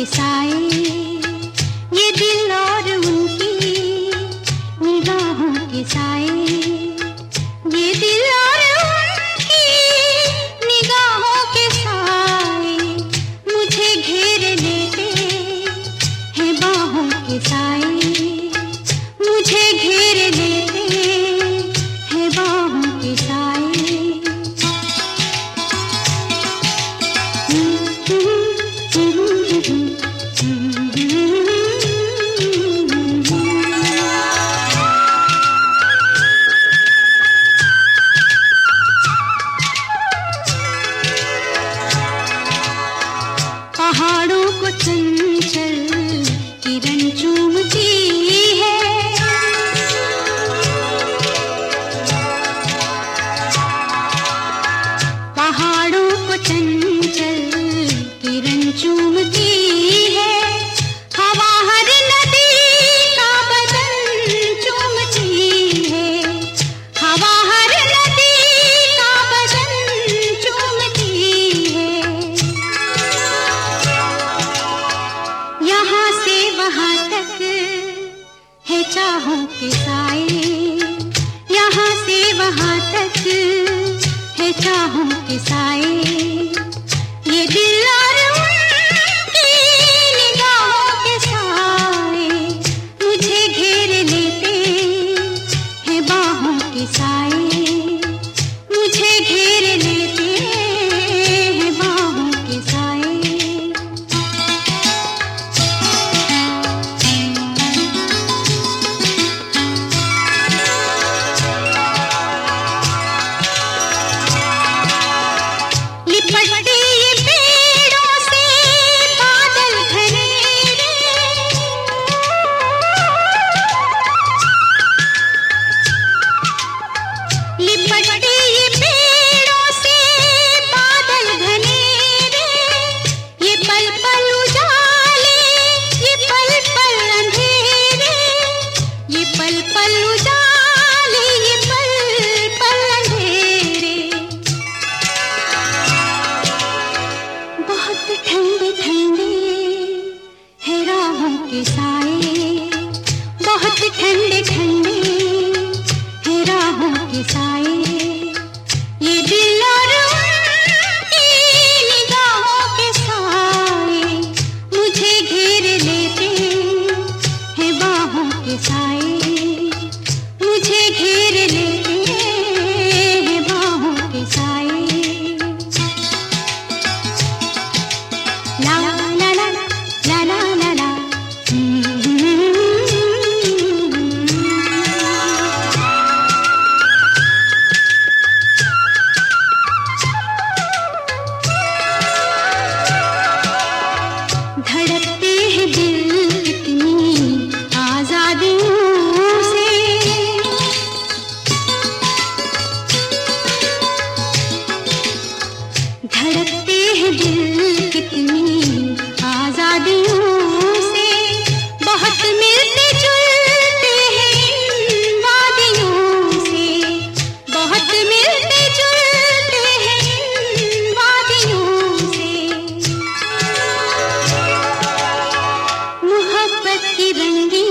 के साए। ये दिल और उनकी निगाहों के साए। ये दिल और उनकी निगाहों के साए। मुझे घेर लेते हैं बाहों के साए। मुझे घेर लेते हैं बाहों के साए। निगाहों के साए यहाँ से वहाँ तक है चाहों के साए। रंगी रंगी